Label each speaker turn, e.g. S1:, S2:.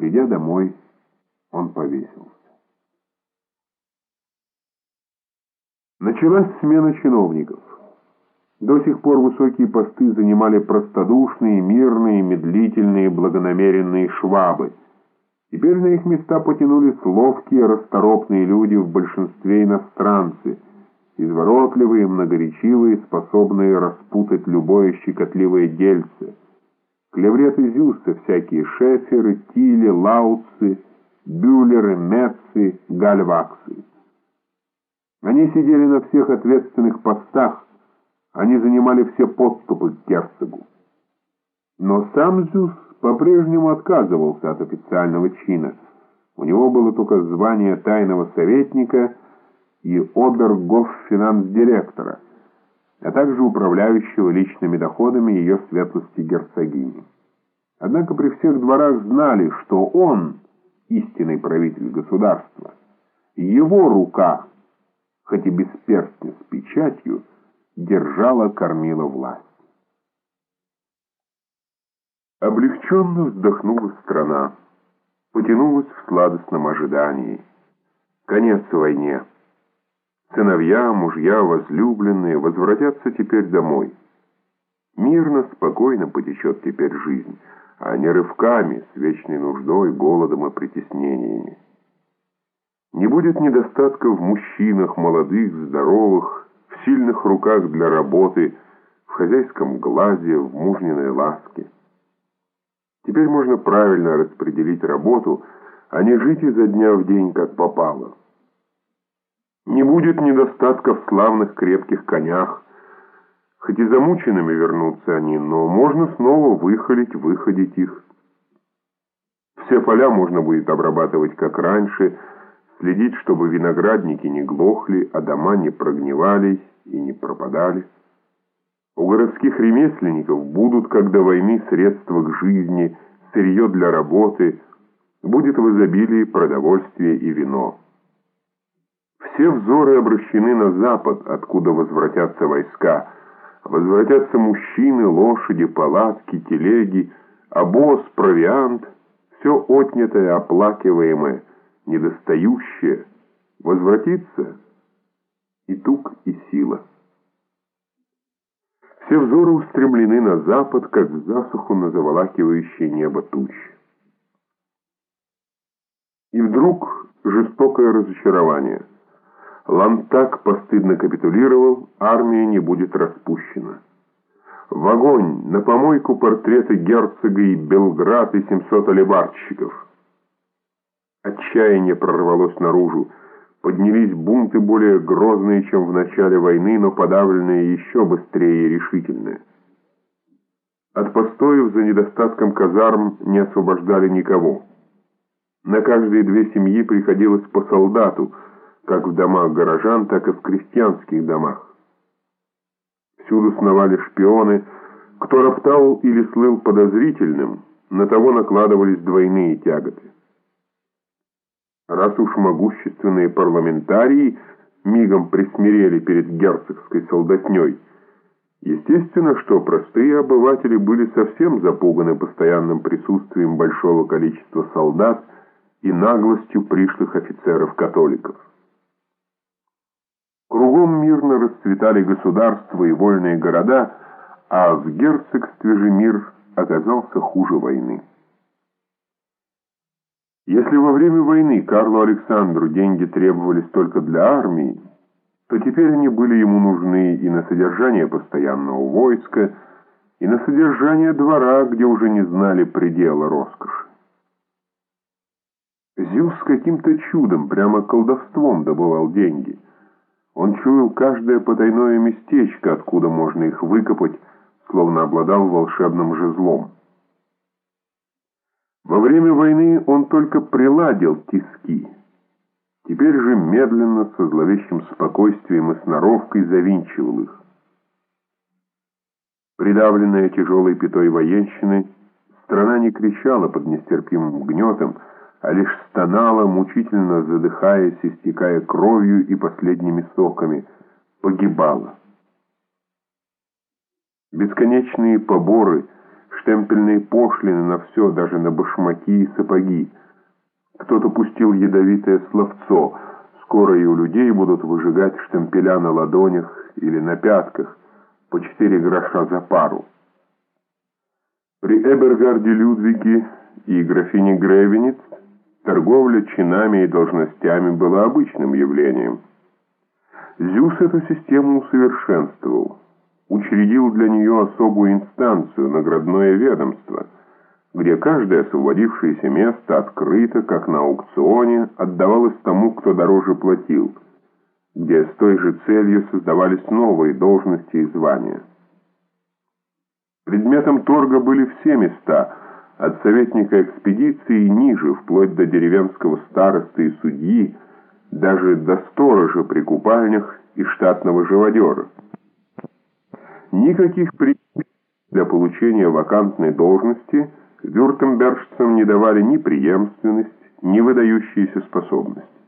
S1: Придя домой, он повесился. Началась смена чиновников. До сих пор высокие посты занимали простодушные, мирные, медлительные, благонамеренные швабы. Теперь на их места потянулись ловкие, расторопные люди, в большинстве иностранцы, изворотливые, многоречивые, способные распутать любое щекотливое дельце. Клевреты Зюса всякие Шеферы, Тили, Лаутсы, Бюллеры, Метцы, Гальваксы. Они сидели на всех ответственных постах, они занимали все подступы к герцогу. Но сам Зюс по-прежнему отказывался от официального чина. У него было только звание тайного советника и обергоф-финанс-директора, а также управляющего личными доходами ее светлости герцогини. Однако при всех дворах знали, что он, истинный правитель государства, его рука – хоть и без перстня с печатью, держала кормила власть. Облегченно вздохнула страна, потянулась в сладостном ожидании. Конец войне. Сыновья, мужья, возлюбленные возвратятся теперь домой. Мирно, спокойно потечет теперь жизнь, а не рывками, с вечной нуждой, голодом и притеснениями. Не будет недостатка в мужчинах, молодых, здоровых, в сильных руках для работы, в хозяйском глазе, в мужниной ласке. Теперь можно правильно распределить работу, а не жить изо дня в день, как попало. Не будет недостатка в славных крепких конях, хоть и замученными вернутся они, но можно снова выхолить, выходить их. Все поля можно будет обрабатывать как раньше – следить, чтобы виноградники не глохли, а дома не прогнивались и не пропадали. У городских ремесленников будут, как до войны, средства к жизни, сырье для работы, будет в изобилии продовольствие и вино. Все взоры обращены на запад, откуда возвратятся войска. Возвратятся мужчины, лошади, палатки, телеги, обоз, провиант, все отнятое, оплакиваемое – недостающее, возвратится и тук, и сила. Все взоры устремлены на запад, как в засуху на заволакивающее небо туч. И вдруг жестокое разочарование. Лантак постыдно капитулировал, армия не будет распущена. В огонь, на помойку портреты герцога и Белград и 700 алибарщиков. Отчаяние прорвалось наружу. Поднялись бунты более грозные, чем в начале войны, но подавленные еще быстрее и решительные. От постоев за недостатком казарм не освобождали никого. На каждые две семьи приходилось по солдату, как в домах горожан, так и в крестьянских домах. Всюду сновали шпионы, кто роптал или слыл подозрительным, на того накладывались двойные тяготы. Раз уж могущественные парламентарии мигом присмирели перед герцогской солдатней, естественно, что простые обыватели были совсем запуганы постоянным присутствием большого количества солдат и наглостью пришлых офицеров-католиков. Кругом мирно расцветали государства и вольные города, а в герцогстве же мир оказался хуже войны. Если во время войны Карлу Александру деньги требовались только для армии, то теперь они были ему нужны и на содержание постоянного войска, и на содержание двора, где уже не знали предела роскоши. Зюс каким-то чудом, прямо колдовством добывал деньги. Он чуял каждое потайное местечко, откуда можно их выкопать, словно обладал волшебным жезлом. Во время войны он только приладил тиски. Теперь же медленно, со зловещим спокойствием и сноровкой завинчивал их. Придавленная тяжелой пятой военщины, страна не кричала под нестерпимым гнетом, а лишь стонала, мучительно задыхаясь, истекая кровью и последними соками, погибала. Бесконечные поборы — штемпельные пошлины на все, даже на башмаки и сапоги. Кто-то пустил ядовитое словцо. Скоро и у людей будут выжигать штемпеля на ладонях или на пятках по четыре гроша за пару. При Эбергарде Людвиге и графине Гревениц торговля чинами и должностями была обычным явлением. Зюс эту систему усовершенствовал, учредил для нее особую инстанцию, наградное ведомство, где каждое освободившееся место открыто, как на аукционе, отдавалось тому, кто дороже платил, где с той же целью создавались новые должности и звания. Предметом торга были все места, от советника экспедиции ниже, вплоть до деревенского старосты и судьи, даже до сторожа при купальнях и штатного живодера. Никаких причин для получения вакантной должности вюртембержцам не давали ни преемственность, ни выдающиеся способности.